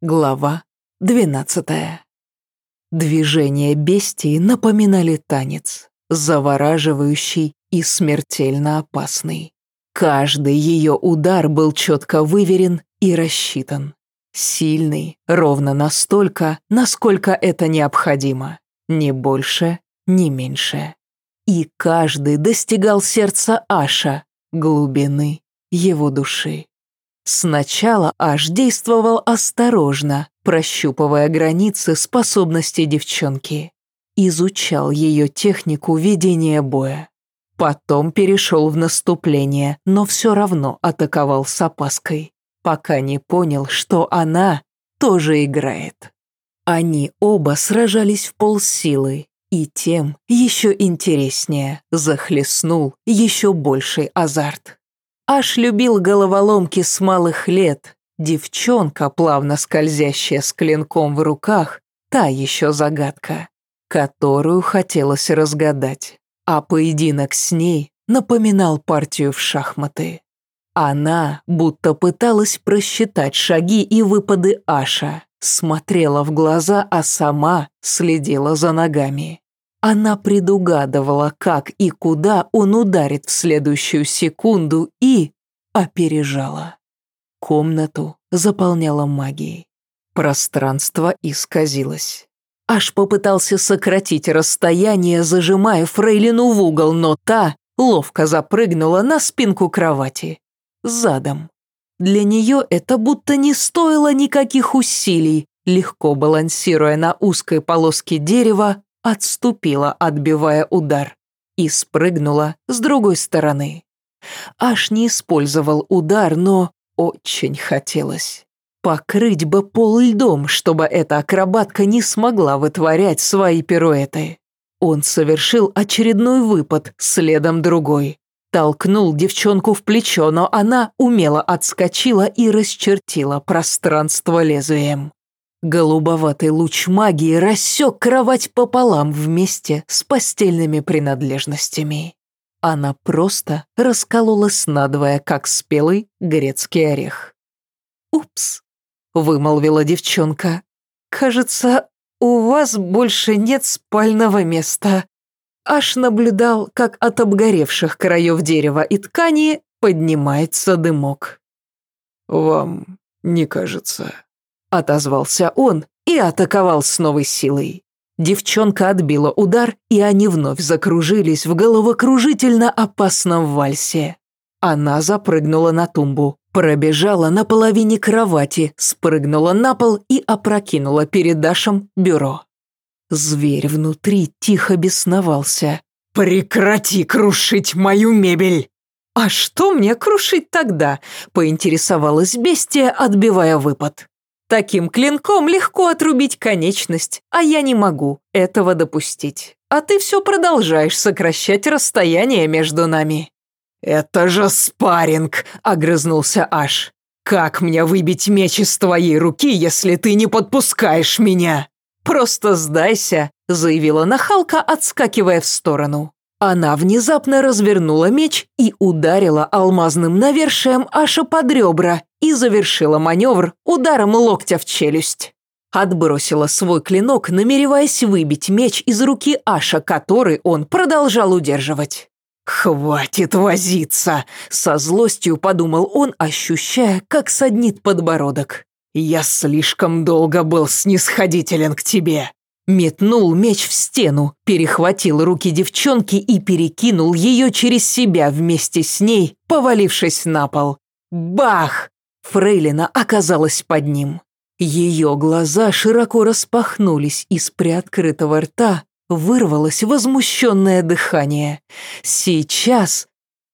Глава двенадцатая. Движения бестии напоминали танец, завораживающий и смертельно опасный. Каждый ее удар был четко выверен и рассчитан. Сильный, ровно настолько, насколько это необходимо. Ни больше, ни меньше. И каждый достигал сердца Аша, глубины его души. Сначала Аш действовал осторожно, прощупывая границы способностей девчонки. Изучал ее технику ведения боя. Потом перешел в наступление, но все равно атаковал с опаской, пока не понял, что она тоже играет. Они оба сражались в полсилы, и тем еще интереснее захлестнул еще больший азарт. Аж любил головоломки с малых лет. Девчонка, плавно скользящая с клинком в руках, та еще загадка, которую хотелось разгадать. А поединок с ней напоминал партию в шахматы. Она будто пыталась просчитать шаги и выпады Аша, смотрела в глаза, а сама следила за ногами. Она предугадывала, как и куда он ударит в следующую секунду и опережала. Комнату заполняла магией. Пространство исказилось. Аж попытался сократить расстояние, зажимая Фрейлину в угол, но та ловко запрыгнула на спинку кровати. Задом. Для нее это будто не стоило никаких усилий, легко балансируя на узкой полоске дерева, отступила, отбивая удар, и спрыгнула с другой стороны. Аж не использовал удар, но очень хотелось. Покрыть бы пол льдом, чтобы эта акробатка не смогла вытворять свои пируэты. Он совершил очередной выпад, следом другой. Толкнул девчонку в плечо, но она умело отскочила и расчертила пространство лезвием. Голубоватый луч магии рассек кровать пополам вместе с постельными принадлежностями. Она просто раскололась надвое, как спелый грецкий орех. «Упс», — вымолвила девчонка. «Кажется, у вас больше нет спального места». Аж наблюдал, как от обгоревших краев дерева и ткани поднимается дымок. «Вам не кажется?» Отозвался он и атаковал с новой силой. Девчонка отбила удар, и они вновь закружились в головокружительно опасном вальсе. Она запрыгнула на тумбу, пробежала на половине кровати, спрыгнула на пол и опрокинула перед Дашем бюро. Зверь внутри тихо бесновался. «Прекрати крушить мою мебель!» «А что мне крушить тогда?» – поинтересовалась бестия, отбивая выпад. Таким клинком легко отрубить конечность, а я не могу этого допустить. А ты все продолжаешь сокращать расстояние между нами». «Это же спарринг!» — огрызнулся Аш. «Как мне выбить меч из твоей руки, если ты не подпускаешь меня?» «Просто сдайся», — заявила нахалка, отскакивая в сторону. Она внезапно развернула меч и ударила алмазным навершием Аша под ребра и завершила маневр ударом локтя в челюсть. Отбросила свой клинок, намереваясь выбить меч из руки Аша, который он продолжал удерживать. «Хватит возиться!» – со злостью подумал он, ощущая, как саднит подбородок. «Я слишком долго был снисходителен к тебе!» Метнул меч в стену, перехватил руки девчонки и перекинул ее через себя вместе с ней, повалившись на пол. Бах! Фрейлина оказалась под ним. Ее глаза широко распахнулись, из приоткрытого рта вырвалось возмущенное дыхание. Сейчас,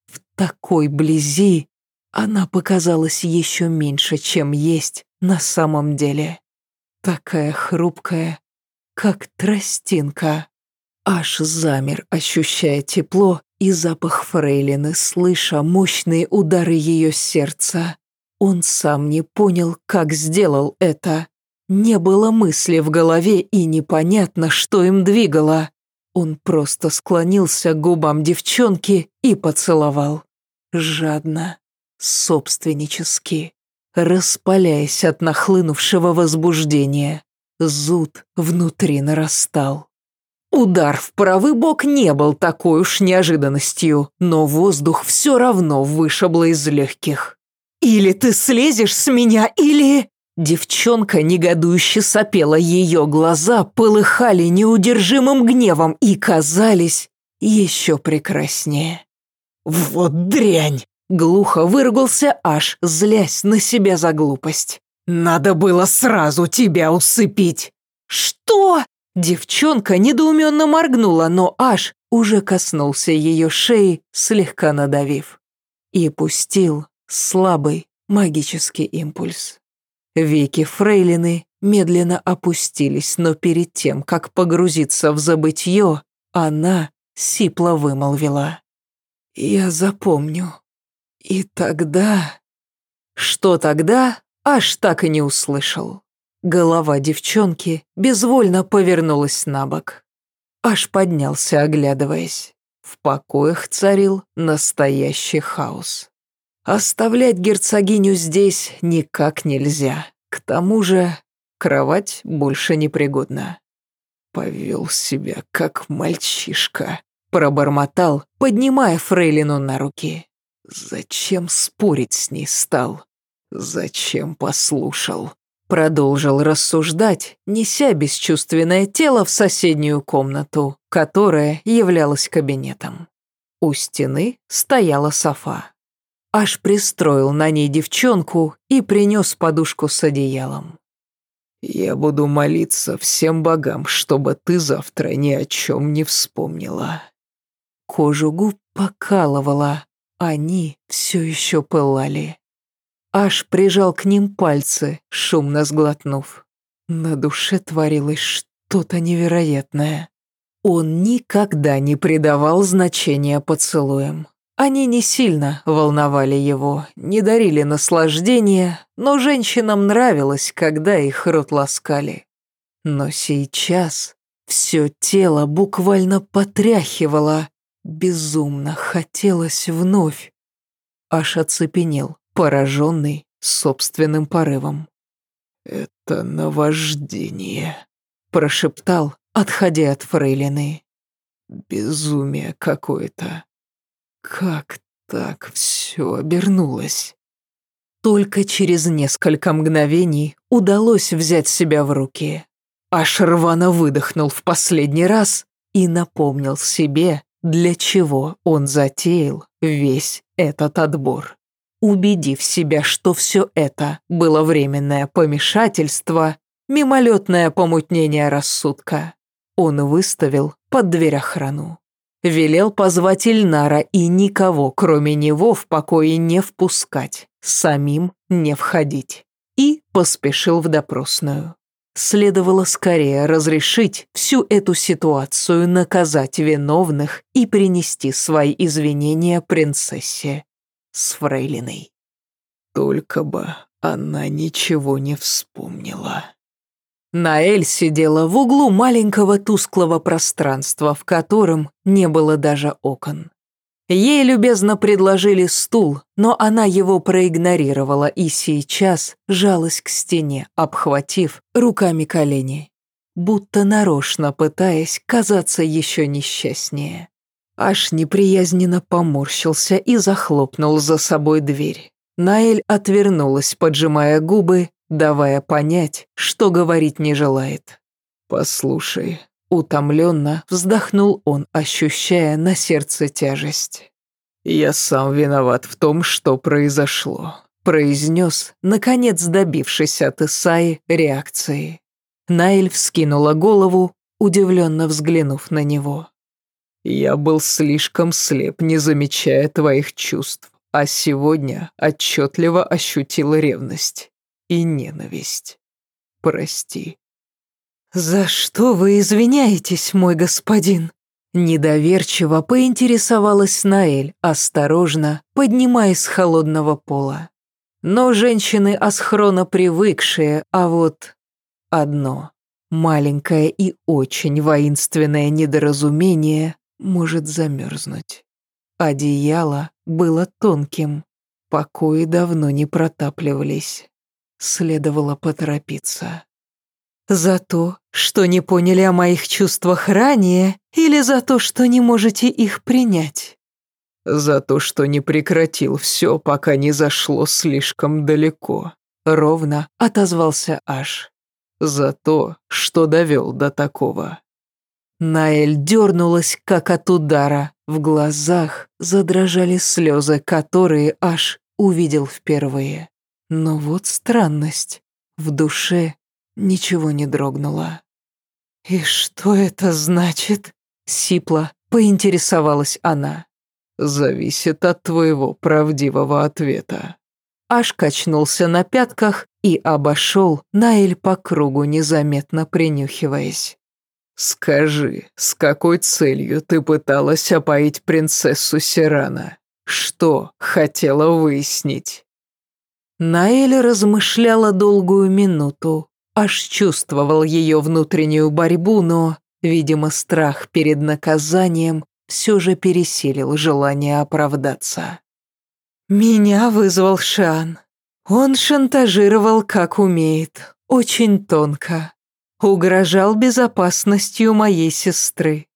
в такой близи, она показалась еще меньше, чем есть на самом деле. Такая хрупкая, как тростинка. Аж замер, ощущая тепло и запах фрейлины, слыша мощные удары ее сердца. Он сам не понял, как сделал это. Не было мысли в голове и непонятно, что им двигало. Он просто склонился к губам девчонки и поцеловал. Жадно, собственнически, распаляясь от нахлынувшего возбуждения. Зуд внутри нарастал. Удар в правый бок не был такой уж неожиданностью, но воздух все равно вышибло из легких. «Или ты слезешь с меня, или...» Девчонка негодующе сопела, ее глаза полыхали неудержимым гневом и казались еще прекраснее. «Вот дрянь!» — глухо выругался аж, злясь на себя за глупость. «Надо было сразу тебя усыпить!» «Что?» Девчонка недоуменно моргнула, но аж уже коснулся ее шеи, слегка надавив. И пустил слабый магический импульс. Веки фрейлины медленно опустились, но перед тем, как погрузиться в забытье, она сипло вымолвила. «Я запомню. И тогда...» Что тогда, аж так и не услышал. Голова девчонки безвольно повернулась на бок. Аж поднялся, оглядываясь. В покоях царил настоящий хаос. Оставлять герцогиню здесь никак нельзя. К тому же кровать больше непригодна. Повел себя как мальчишка, пробормотал, поднимая фрейлину на руки. Зачем спорить с ней стал? Зачем послушал? Продолжил рассуждать, неся бесчувственное тело в соседнюю комнату, которая являлась кабинетом. У стены стояла софа. Аж пристроил на ней девчонку и принес подушку с одеялом. «Я буду молиться всем богам, чтобы ты завтра ни о чем не вспомнила». Кожу губ покалывала, они все еще пылали. Аж прижал к ним пальцы, шумно сглотнув. На душе творилось что-то невероятное. Он никогда не придавал значения поцелуям. Они не сильно волновали его, не дарили наслаждения, но женщинам нравилось, когда их рот ласкали. Но сейчас все тело буквально потряхивало, безумно хотелось вновь. Аж оцепенел, пораженный собственным порывом. «Это наваждение», — прошептал, отходя от фрейлины. «Безумие какое-то». Как так все обернулось? Только через несколько мгновений удалось взять себя в руки. Аж рвано выдохнул в последний раз и напомнил себе, для чего он затеял весь этот отбор. Убедив себя, что все это было временное помешательство, мимолетное помутнение рассудка, он выставил под дверь охрану. Велел позвать Ильнара и никого, кроме него, в покое не впускать, самим не входить. И поспешил в допросную. Следовало скорее разрешить всю эту ситуацию, наказать виновных и принести свои извинения принцессе с фрейлиной. Только бы она ничего не вспомнила. Наэль сидела в углу маленького тусклого пространства, в котором не было даже окон. Ей любезно предложили стул, но она его проигнорировала и сейчас жалась к стене, обхватив руками колени, будто нарочно пытаясь казаться еще несчастнее. Аж неприязненно поморщился и захлопнул за собой дверь. Наэль отвернулась, поджимая губы давая понять, что говорить не желает. «Послушай», — утомленно вздохнул он, ощущая на сердце тяжесть. «Я сам виноват в том, что произошло», — произнес, наконец добившись от Исаи реакции. Наэль вскинула голову, удивленно взглянув на него. «Я был слишком слеп, не замечая твоих чувств, а сегодня отчетливо ощутил ревность и ненависть. Прости». «За что вы извиняетесь, мой господин?» Недоверчиво поинтересовалась Наэль, осторожно, поднимаясь с холодного пола. Но женщины асхрона привыкшие, а вот одно маленькое и очень воинственное недоразумение может замерзнуть. Одеяло было тонким, покои давно не протапливались. Следовало поторопиться. За то, что не поняли о моих чувствах ранее, или за то, что не можете их принять? За то, что не прекратил все, пока не зашло слишком далеко. Ровно отозвался Аш. За то, что довел до такого. Наэль дернулась, как от удара. В глазах задрожали слезы, которые Аш увидел впервые. Но вот странность. В душе ничего не дрогнуло. «И что это значит?» — сипла поинтересовалась она. «Зависит от твоего правдивого ответа». Аж качнулся на пятках и обошел Наэль по кругу, незаметно принюхиваясь. «Скажи, с какой целью ты пыталась опоить принцессу Сирана? Что хотела выяснить?» Наэль размышляла долгую минуту, аж чувствовал ее внутреннюю борьбу, но, видимо, страх перед наказанием все же пересилил желание оправдаться. «Меня вызвал Шан. Он шантажировал, как умеет, очень тонко. Угрожал безопасностью моей сестры.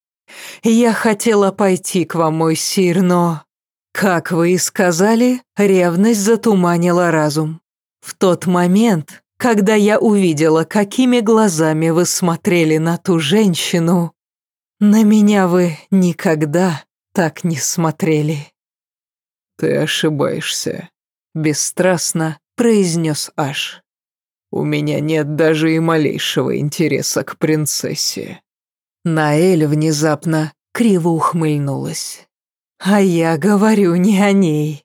Я хотела пойти к вам, мой сир, но как вы и сказали, ревность затуманила разум. В тот момент, когда я увидела, какими глазами вы смотрели на ту женщину, на меня вы никогда так не смотрели. Ты ошибаешься, бесстрастно произнес Аш. У меня нет даже и малейшего интереса к принцессе. Наэль внезапно криво ухмыльнулась. «А я говорю не о ней».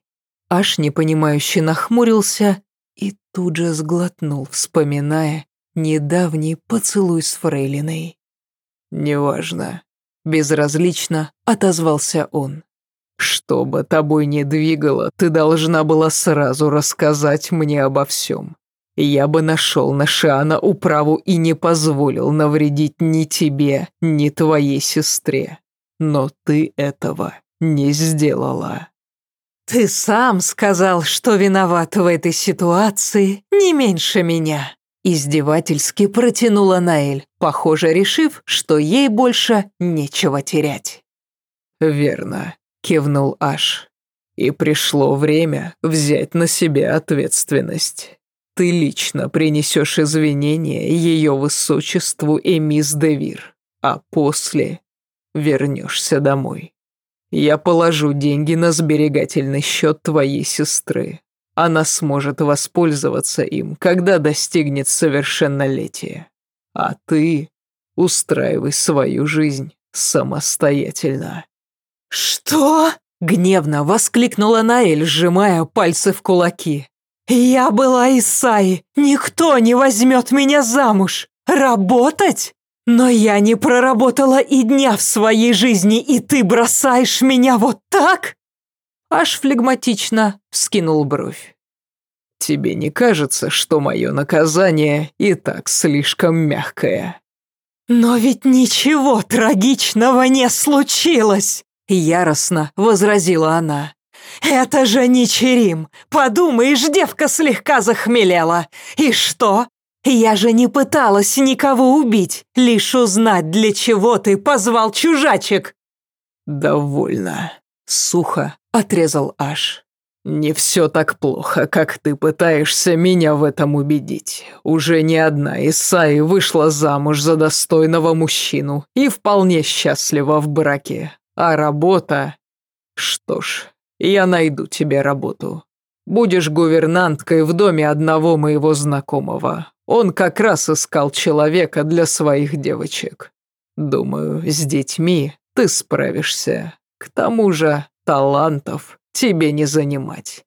Аж непонимающе нахмурился и тут же сглотнул, вспоминая недавний поцелуй с Фрейлиной. «Неважно», — безразлично отозвался он. «Что бы тобой ни двигало, ты должна была сразу рассказать мне обо всем. Я бы нашел на Шиана управу и не позволил навредить ни тебе, ни твоей сестре. Но ты этого не сделала. Ты сам сказал, что виноват в этой ситуации не меньше меня. Издевательски протянула Наэль, похоже, решив, что ей больше нечего терять. «Верно», — кивнул Аш. «И пришло время взять на себя ответственность. Ты лично принесешь извинения ее высочеству Эмис Девир, а после вернешься домой». Я положу деньги на сберегательный счет твоей сестры. Она сможет воспользоваться им, когда достигнет совершеннолетия. А ты устраивай свою жизнь самостоятельно». «Что?» — гневно воскликнула Наэль, сжимая пальцы в кулаки. «Я была Исаи. Никто не возьмет меня замуж. Работать? Но я не проработала и дня в своей жизни, и ты бросаешь меня вот так?» Аж флегматично вскинул бровь. «Тебе не кажется, что мое наказание и так слишком мягкое?» «Но ведь ничего трагичного не случилось!» Яростно возразила она. «Это же не Черим! Подумаешь, девка слегка захмелела! И что? «Я же не пыталась никого убить, лишь узнать, для чего ты позвал чужачек!» «Довольно», — сухо отрезал Аш. «Не все так плохо, как ты пытаешься меня в этом убедить. Уже не одна Исаи вышла замуж за достойного мужчину и вполне счастлива в браке. А работа... Что ж, я найду тебе работу. Будешь гувернанткой в доме одного моего знакомого. Он как раз искал человека для своих девочек. Думаю, с детьми ты справишься. К тому же талантов тебе не занимать».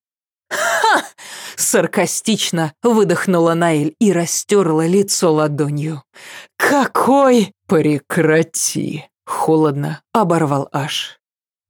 «Ха!» — саркастично выдохнула Наэль и растерла лицо ладонью. «Какой?» «Прекрати!» — холодно оборвал Аш.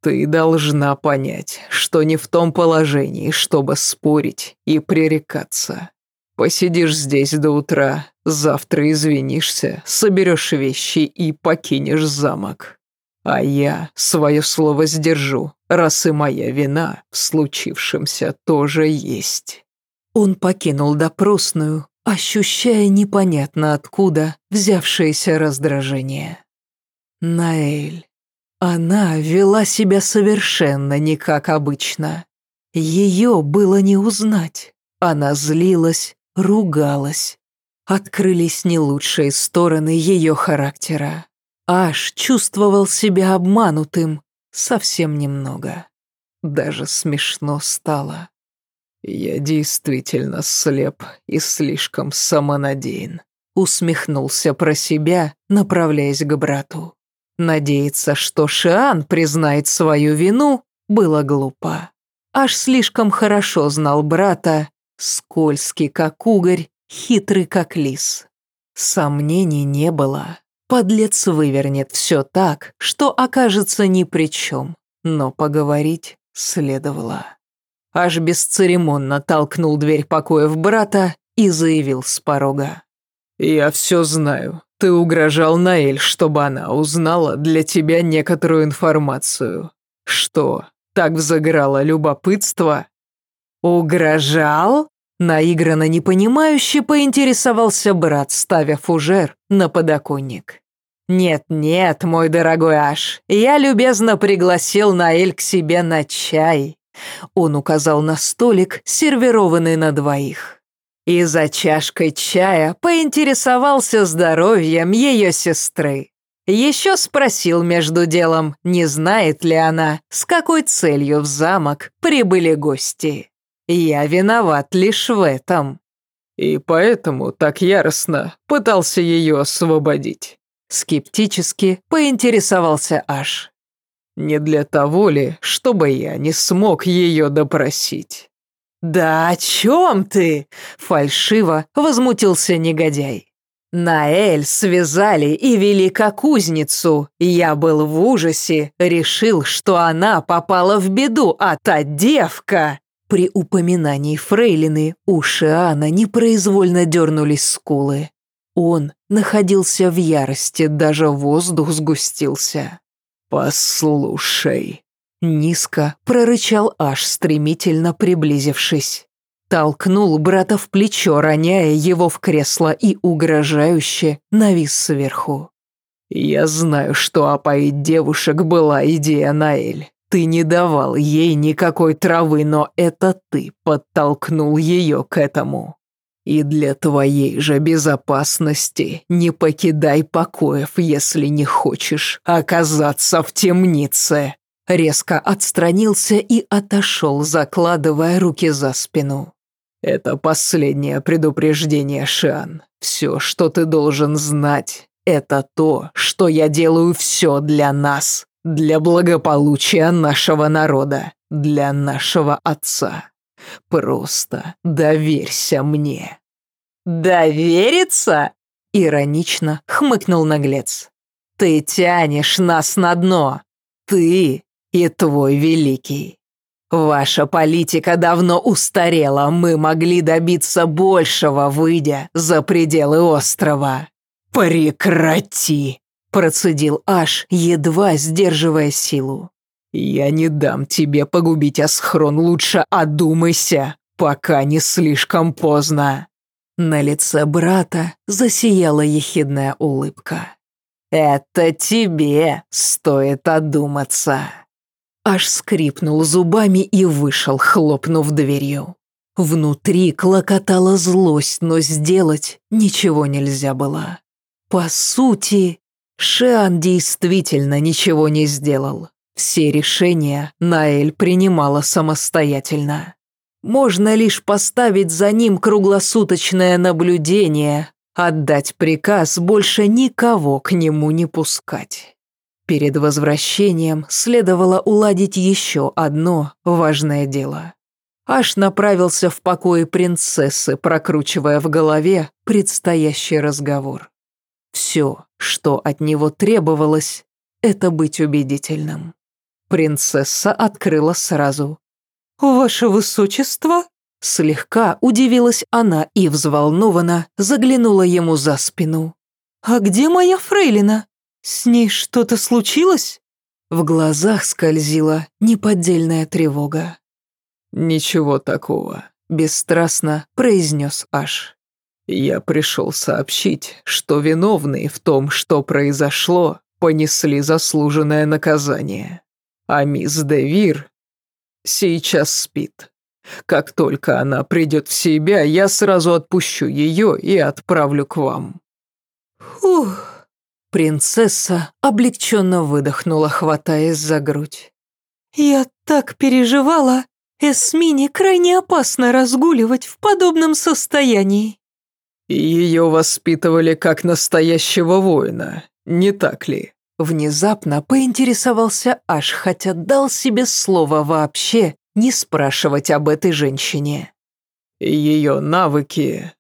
«Ты должна понять, что не в том положении, чтобы спорить и пререкаться. Посидишь здесь до утра, завтра извинишься, соберешь вещи и покинешь замок. А я свое слово сдержу, раз и моя вина в случившемся тоже есть». Он покинул допросную, ощущая непонятно откуда взявшееся раздражение. Наэль. Она вела себя совершенно не как обычно. Ее было не узнать. Она злилась, ругалась. Открылись не лучшие стороны ее характера. Аж чувствовал себя обманутым совсем немного. Даже смешно стало. «Я действительно слеп и слишком самонадеян», усмехнулся про себя, направляясь к брату. Надеяться, что Шиан признает свою вину, было глупо. Аж слишком хорошо знал брата, скользкий как угорь, хитрый как лис. Сомнений не было. Подлец вывернет все так, что окажется ни при чем, но поговорить следовало. Аж бесцеремонно толкнул дверь покоев брата и заявил с порога. «Я все знаю. Ты угрожал Наэль, чтобы она узнала для тебя некоторую информацию. Что, так взыграло любопытство?» «Угрожал?» Наигранно непонимающе поинтересовался брат, ставя фужер на подоконник. «Нет-нет, мой дорогой Аш, я любезно пригласил Наэль к себе на чай». Он указал на столик, сервированный на двоих. И за чашкой чая поинтересовался здоровьем ее сестры. Еще спросил между делом, не знает ли она, с какой целью в замок прибыли гости. Я виноват лишь в этом. И поэтому так яростно пытался ее освободить. Скептически поинтересовался Аш. Не для того ли, чтобы я не смог ее допросить? «Да о чем ты?» – фальшиво возмутился негодяй. Наэль связали и вели как узницу. Я был в ужасе, решил, что она попала в беду, а та девка... При упоминании фрейлины у Шиана непроизвольно дернулись скулы. Он находился в ярости, даже воздух сгустился. «Послушай», — низко прорычал аж стремительно приблизившись. Толкнул брата в плечо, роняя его в кресло и угрожающе навис сверху. «Я знаю, что опоить девушек была идея Наэль. Ты не давал ей никакой травы, но это ты подтолкнул ее к этому. И для твоей же безопасности не покидай покоев, если не хочешь оказаться в темнице». Резко отстранился и отошел, закладывая руки за спину. «Это последнее предупреждение, Шан. Все, что ты должен знать, это то, что я делаю все для нас. Для благополучия нашего народа, для нашего отца. Просто доверься мне». «Довериться?» — иронично хмыкнул наглец. «Ты тянешь нас на дно. Ты и твой великий. Ваша политика давно устарела, мы могли добиться большего, выйдя за пределы острова». «Прекрати!» Процедил Аш, едва сдерживая силу. «Я не дам тебе погубить Асхрон, лучше одумайся, пока не слишком поздно». На лице брата засияла ехидная улыбка. «Это тебе стоит одуматься». Аж скрипнул зубами и вышел, хлопнув дверью. Внутри клокотала злость, но сделать ничего нельзя было. По сути, Шиан действительно ничего не сделал. Все решения Наэль принимала самостоятельно. Можно лишь поставить за ним круглосуточное наблюдение, отдать приказ больше никого к нему не пускать. Перед возвращением следовало уладить еще одно важное дело. Аш направился в покое принцессы, прокручивая в голове предстоящий разговор. Все, что от него требовалось, это быть убедительным. Принцесса открыла сразу. «Ваше высочество?» Слегка удивилась она и взволнованно заглянула ему за спину. «А где моя фрейлина? С ней что-то случилось?» В глазах скользила неподдельная тревога. «Ничего такого», — бесстрастно произнес Аш. «Я пришел сообщить, что виновные в том, что произошло, понесли заслуженное наказание. А мисс Девир сейчас спит. Как только она придет в себя, я сразу отпущу ее и отправлю к вам». «Фух!» Принцесса облегченно выдохнула, хватаясь за грудь. «Я так переживала. Эсмине крайне опасно разгуливать в подобном состоянии». «Ее воспитывали как настоящего воина, не так ли?» Внезапно поинтересовался Аш, хотя дал себе слово вообще не спрашивать об этой женщине. Ее навыки...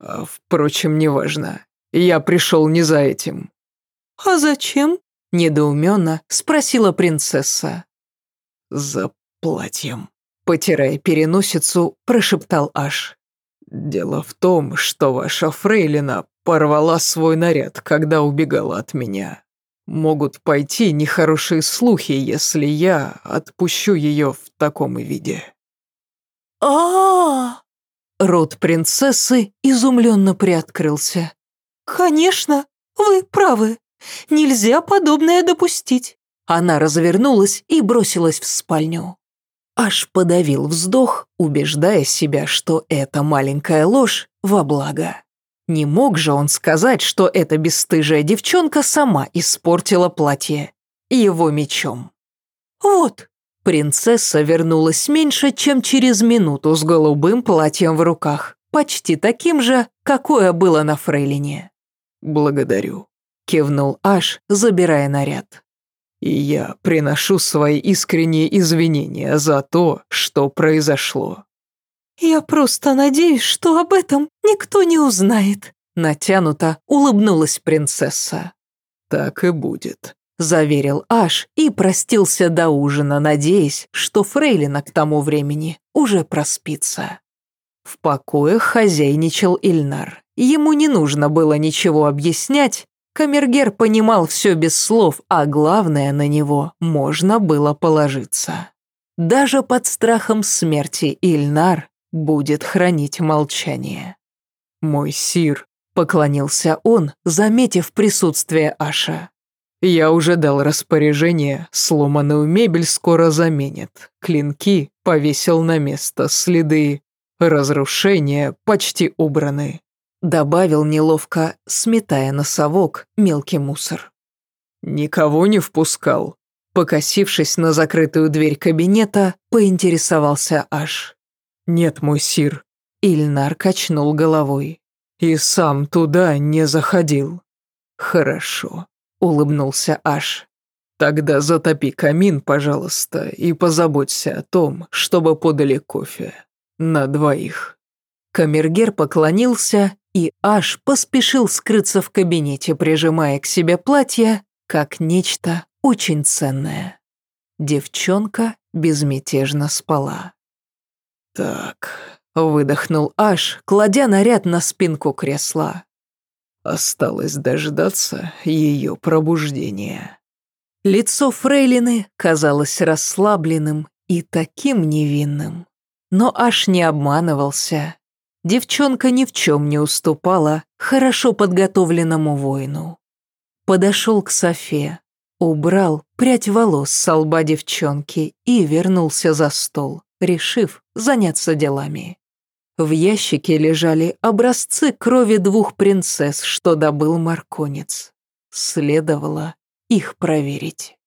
А, впрочем, неважно. Я пришел не за этим. «А зачем?» – недоуменно спросила принцесса. «За платьем», – потирая переносицу, прошептал Аш. «Дело в том, что ваша фрейлина порвала свой наряд, когда убегала от меня. Могут пойти нехорошие слухи, если я отпущу ее в таком виде». А, -а, а Рот принцессы изумленно приоткрылся. «Конечно, вы правы. Нельзя подобное допустить». Она развернулась и бросилась в спальню. Аж подавил вздох, убеждая себя, что эта маленькая ложь во благо. Не мог же он сказать, что эта бесстыжая девчонка сама испортила платье его мечом. «Вот». Принцесса вернулась меньше, чем через минуту с голубым платьем в руках, почти таким же, какое было на фрейлине. «Благодарю», кивнул Аш, забирая наряд. «И я приношу свои искренние извинения за то, что произошло». «Я просто надеюсь, что об этом никто не узнает», натянуто улыбнулась принцесса. «Так и будет», заверил Аш и простился до ужина, надеясь, что Фрейлина к тому времени уже проспится. В покоях хозяйничал Ильнар. Ему не нужно было ничего объяснять, Камергер понимал все без слов, а главное, на него можно было положиться. Даже под страхом смерти Ильнар будет хранить молчание. «Мой сир», — поклонился он, заметив присутствие Аша. «Я уже дал распоряжение, сломанную мебель скоро заменят. Клинки повесил на место, следы разрушения почти убраны. Добавил неловко, сметая носовок мелкий мусор. «Никого не впускал?» Покосившись на закрытую дверь кабинета, поинтересовался Аш. «Нет, мой сир». Ильнар качнул головой. «И сам туда не заходил». «Хорошо», — улыбнулся Аш. «Тогда затопи камин, пожалуйста, и позаботься о том, чтобы подали кофе. На двоих». Камергер поклонился и аж поспешил скрыться в кабинете, прижимая к себе платье, как нечто очень ценное. Девчонка безмятежно спала. «Так», — выдохнул Аш, кладя наряд на спинку кресла. «Осталось дождаться ее пробуждения». Лицо Фрейлины казалось расслабленным и таким невинным. Но Аш не обманывался. Девчонка ни в чем не уступала хорошо подготовленному воину. Подошел к Софе, убрал прядь волос с лба девчонки и вернулся за стол, решив заняться делами. В ящике лежали образцы крови двух принцесс, что добыл марконец. Следовало их проверить.